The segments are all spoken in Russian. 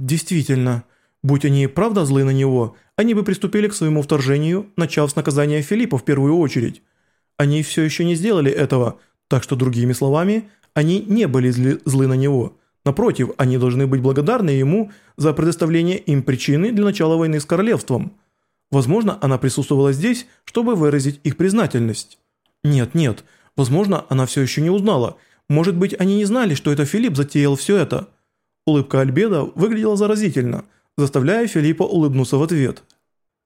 Действительно, будь они правда злы на него, они бы приступили к своему вторжению, начав с наказания Филиппа в первую очередь. Они все еще не сделали этого, так что, другими словами, они не были зли, злы на него. Напротив, они должны быть благодарны ему за предоставление им причины для начала войны с королевством. Возможно, она присутствовала здесь, чтобы выразить их признательность. Нет, нет, возможно, она все еще не узнала. Может быть, они не знали, что это Филипп затеял все это. Улыбка Альбеда выглядела заразительно, заставляя Филиппа улыбнуться в ответ.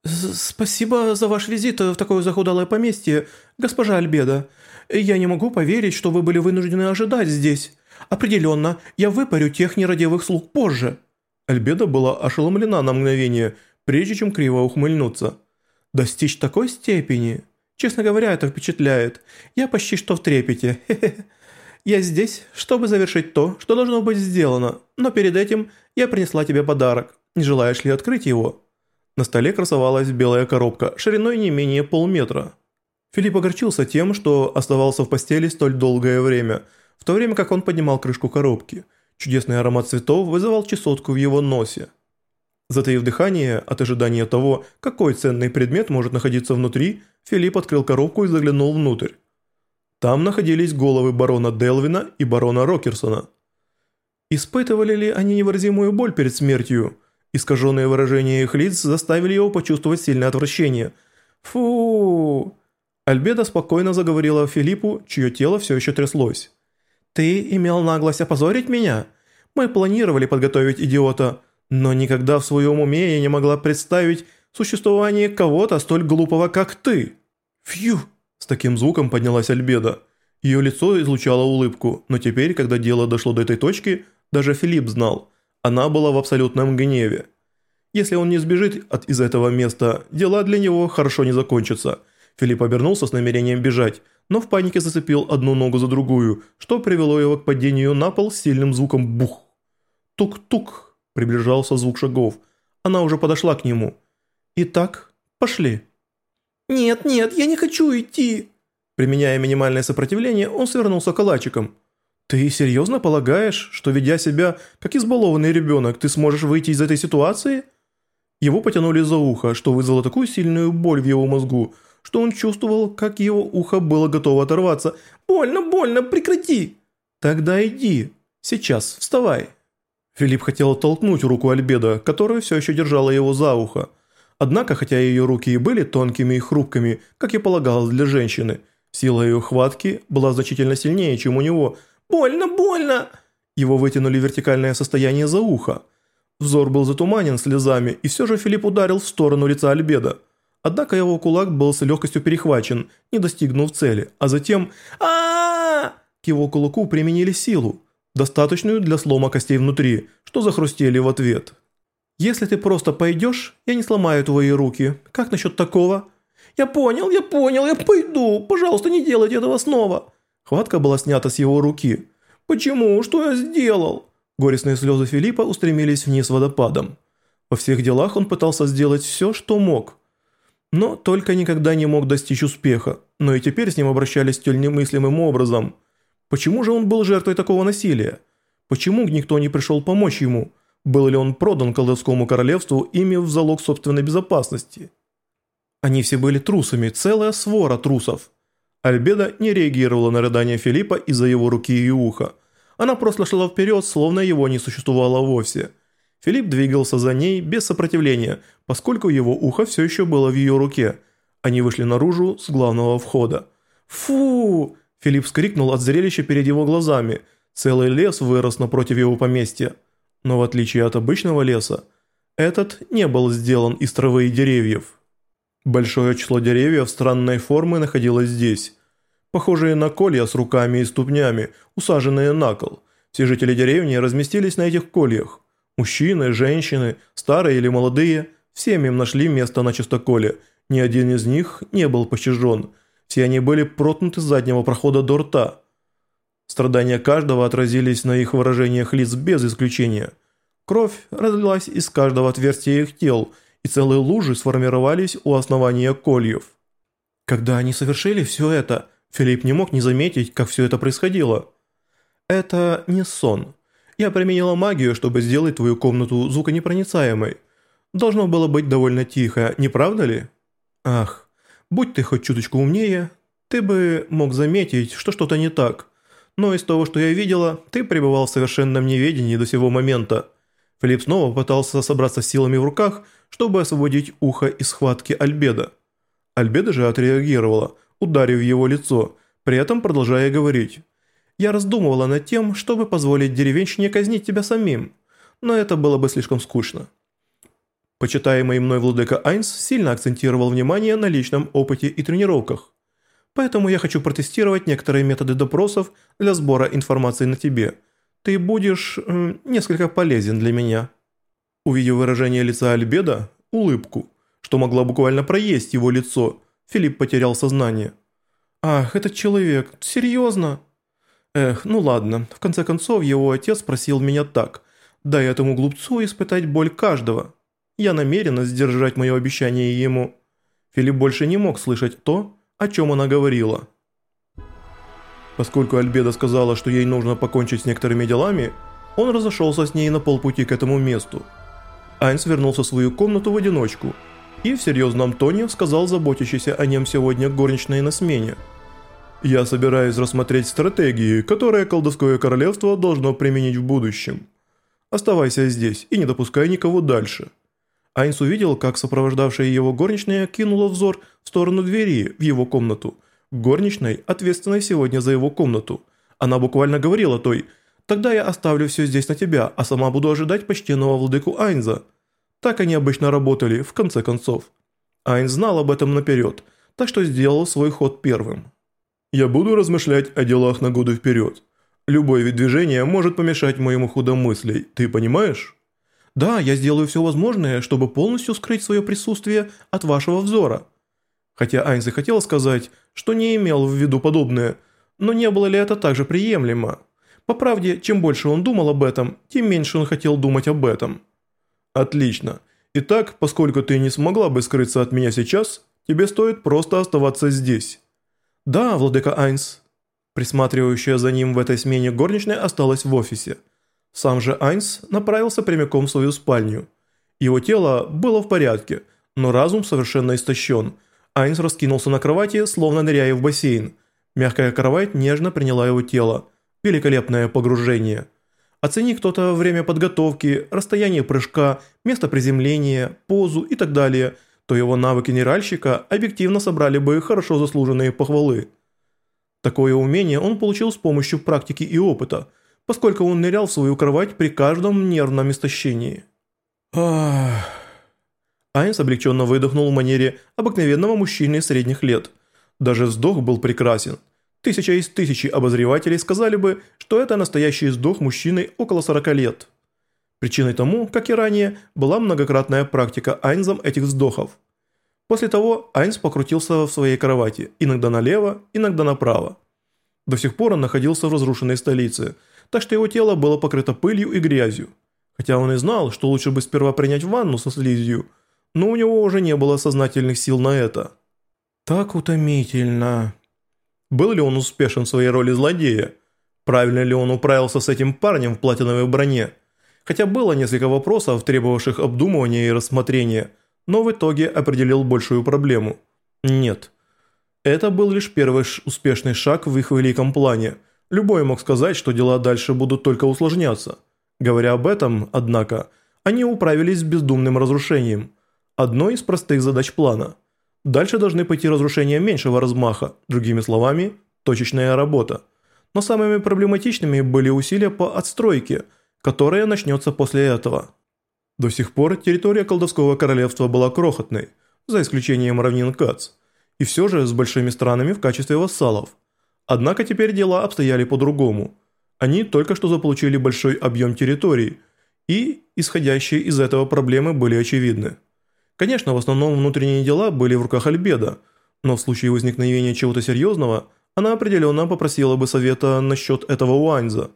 «Спасибо за ваш визит в такое захудалое поместье, госпожа Альбеда. Я не могу поверить, что вы были вынуждены ожидать здесь. Определенно, я выпарю тех нерадивых слуг позже». Альбеда была ошеломлена на мгновение, прежде чем криво ухмыльнуться. «Достичь такой степени? Честно говоря, это впечатляет. Я почти что в трепете. Хе -хе. Я здесь, чтобы завершить то, что должно быть сделано, но перед этим я принесла тебе подарок. Не желаешь ли открыть его?» На столе красовалась белая коробка, шириной не менее полметра. Филипп огорчился тем, что оставался в постели столь долгое время, в то время как он поднимал крышку коробки. Чудесный аромат цветов вызывал чесотку в его носе. Затаив дыхание от ожидания того, какой ценный предмет может находиться внутри, Филипп открыл коробку и заглянул внутрь. Там находились головы барона Делвина и барона Рокерсона. Испытывали ли они невыразимую боль перед смертью? Искаженные выражения их лиц заставили его почувствовать сильное отвращение. «Фу!» Альбеда спокойно заговорила Филиппу, чье тело все еще тряслось. «Ты имел наглость опозорить меня? Мы планировали подготовить идиота, но никогда в своем уме я не могла представить существование кого-то столь глупого, как ты». «Фью!» С таким звуком поднялась Альбеда. Ее лицо излучало улыбку, но теперь, когда дело дошло до этой точки, даже Филипп знал, она была в абсолютном гневе. Если он не сбежит от из этого места, дела для него хорошо не закончатся. Филипп обернулся с намерением бежать, но в панике зацепил одну ногу за другую, что привело его к падению на пол с сильным звуком бух. Тук-тук, приближался звук шагов. Она уже подошла к нему. «Итак, пошли». «Нет, нет, я не хочу идти!» Применяя минимальное сопротивление, он свернулся калачиком. «Ты серьезно полагаешь, что ведя себя как избалованный ребенок, ты сможешь выйти из этой ситуации?» Его потянули за ухо, что вызвало такую сильную боль в его мозгу, что он чувствовал, как его ухо было готово оторваться. «Больно, больно, прекрати!» «Тогда иди. Сейчас, вставай». Филипп хотел оттолкнуть руку Альбеда, которая все еще держала его за ухо. Однако, хотя ее руки и были тонкими и хрупкими, как и полагалось для женщины, сила ее хватки была значительно сильнее, чем у него. «Больно, больно!» Его вытянули в вертикальное состояние за ухо. Взор был затуманен слезами, и все же Филипп ударил в сторону лица Альбеда. Однако его кулак был с легкостью перехвачен, не достигнув цели, а затем а, К его кулаку применили силу, достаточную для слома костей внутри, что захрустели в ответ. Если ты просто пойдешь, я не сломаю твои руки. Как насчет такого?» «Я понял, я понял, я пойду. Пожалуйста, не делайте этого снова». Хватка была снята с его руки. «Почему? Что я сделал?» Горестные слезы Филиппа устремились вниз водопадом. Во всех делах он пытался сделать все, что мог. Но только никогда не мог достичь успеха. Но и теперь с ним обращались столь немыслимым образом. Почему же он был жертвой такого насилия? Почему никто не пришел помочь ему? Был ли он продан колдовскому королевству, имев в залог собственной безопасности? Они все были трусами, целая свора трусов. Альбеда не реагировала на рыдания Филиппа из-за его руки и уха. Она просто шла вперед, словно его не существовало вовсе. Филипп двигался за ней без сопротивления, поскольку его ухо все еще было в ее руке. Они вышли наружу с главного входа. «Фу!» Филипп вскрикнул от зрелища перед его глазами. Целый лес вырос напротив его поместья. Но в отличие от обычного леса, этот не был сделан из травы и деревьев. Большое число деревьев странной формы находилось здесь. Похожие на колья с руками и ступнями, усаженные на кол. Все жители деревни разместились на этих кольях. Мужчины, женщины, старые или молодые, всем им нашли место на чистоколе. Ни один из них не был пощажен. Все они были проткнуты с заднего прохода до рта. Страдания каждого отразились на их выражениях лиц без исключения. Кровь разлилась из каждого отверстия их тел, и целые лужи сформировались у основания кольев. Когда они совершили все это, Филипп не мог не заметить, как все это происходило. Это не сон. Я применила магию, чтобы сделать твою комнату звуконепроницаемой. Должно было быть довольно тихо, не правда ли? Ах, будь ты хоть чуточку умнее, ты бы мог заметить, что что-то не так. Но из того, что я видела, ты пребывал в совершенном неведении до сего момента. Филипп снова пытался собраться силами в руках, чтобы освободить ухо из схватки Альбеда. Альбеда же отреагировала, ударив его лицо, при этом продолжая говорить. «Я раздумывала над тем, чтобы позволить деревенщине казнить тебя самим, но это было бы слишком скучно». Почитаемый мной владыка Айнс сильно акцентировал внимание на личном опыте и тренировках. Поэтому я хочу протестировать некоторые методы допросов для сбора информации на тебе. Ты будешь э, несколько полезен для меня». Увидев выражение лица Альбеда, улыбку, что могла буквально проесть его лицо, Филипп потерял сознание. «Ах, этот человек, серьезно?» «Эх, ну ладно, в конце концов его отец спросил меня так. Дай этому глупцу испытать боль каждого. Я намерена сдержать мое обещание ему». Филипп больше не мог слышать то, о чем она говорила. Поскольку Альбеда сказала, что ей нужно покончить с некоторыми делами, он разошелся с ней на полпути к этому месту. Айнс вернулся в свою комнату в одиночку и в серьезном тоне сказал заботящийся о нем сегодня горничной на смене. «Я собираюсь рассмотреть стратегии, которые колдовское королевство должно применить в будущем. Оставайся здесь и не допускай никого дальше». Айнс увидел, как сопровождавшая его горничная кинула взор в сторону двери в его комнату. Горничной, ответственной сегодня за его комнату. Она буквально говорила той «Тогда я оставлю все здесь на тебя, а сама буду ожидать почтенного владыку Айнза». Так они обычно работали, в конце концов. Айнз знал об этом наперед, так что сделал свой ход первым. «Я буду размышлять о делах на годы вперед. Любое вид движения может помешать моему ходу мыслей, ты понимаешь?» «Да, я сделаю все возможное, чтобы полностью скрыть свое присутствие от вашего взора». Хотя Айнс и хотел сказать, что не имел в виду подобное, но не было ли это также приемлемо? По правде, чем больше он думал об этом, тем меньше он хотел думать об этом. «Отлично. Итак, поскольку ты не смогла бы скрыться от меня сейчас, тебе стоит просто оставаться здесь». «Да, владыка Айнс». Присматривающая за ним в этой смене горничная осталась в офисе – сам же Айнс направился прямиком в свою спальню. Его тело было в порядке, но разум совершенно истощен. Айнс раскинулся на кровати, словно ныряя в бассейн. Мягкая кровать нежно приняла его тело. Великолепное погружение. Оцени кто-то время подготовки, расстояние прыжка, место приземления, позу и так далее, то его навыки неральщика объективно собрали бы хорошо заслуженные похвалы. Такое умение он получил с помощью практики и опыта – поскольку он нырял в свою кровать при каждом нервном истощении. Ах... Айнс облегченно выдохнул в манере обыкновенного мужчины средних лет. Даже вздох был прекрасен. Тысяча из тысячи обозревателей сказали бы, что это настоящий вздох мужчины около 40 лет. Причиной тому, как и ранее, была многократная практика Айнзом этих вздохов. После того Айнс покрутился в своей кровати, иногда налево, иногда направо. До сих пор он находился в разрушенной столице – так что его тело было покрыто пылью и грязью. Хотя он и знал, что лучше бы сперва принять ванну со слизью, но у него уже не было сознательных сил на это. Так утомительно. Был ли он успешен в своей роли злодея? Правильно ли он управился с этим парнем в платиновой броне? Хотя было несколько вопросов, требовавших обдумывания и рассмотрения, но в итоге определил большую проблему. Нет. Это был лишь первый успешный шаг в их великом плане – Любой мог сказать, что дела дальше будут только усложняться. Говоря об этом, однако, они управились с бездумным разрушением. Одной из простых задач плана. Дальше должны пойти разрушения меньшего размаха, другими словами, точечная работа. Но самыми проблематичными были усилия по отстройке, которая начнется после этого. До сих пор территория колдовского королевства была крохотной, за исключением равнин Кац, и все же с большими странами в качестве вассалов – Однако теперь дела обстояли по-другому. Они только что заполучили большой объем территорий, и исходящие из этого проблемы были очевидны. Конечно, в основном внутренние дела были в руках Альбеда, но в случае возникновения чего-то серьезного, она определенно попросила бы совета насчет этого Уанза.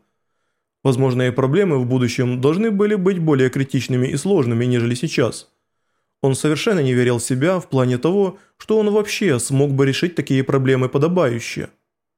Возможные проблемы в будущем должны были быть более критичными и сложными, нежели сейчас. Он совершенно не верил в себя в плане того, что он вообще смог бы решить такие проблемы подобающе –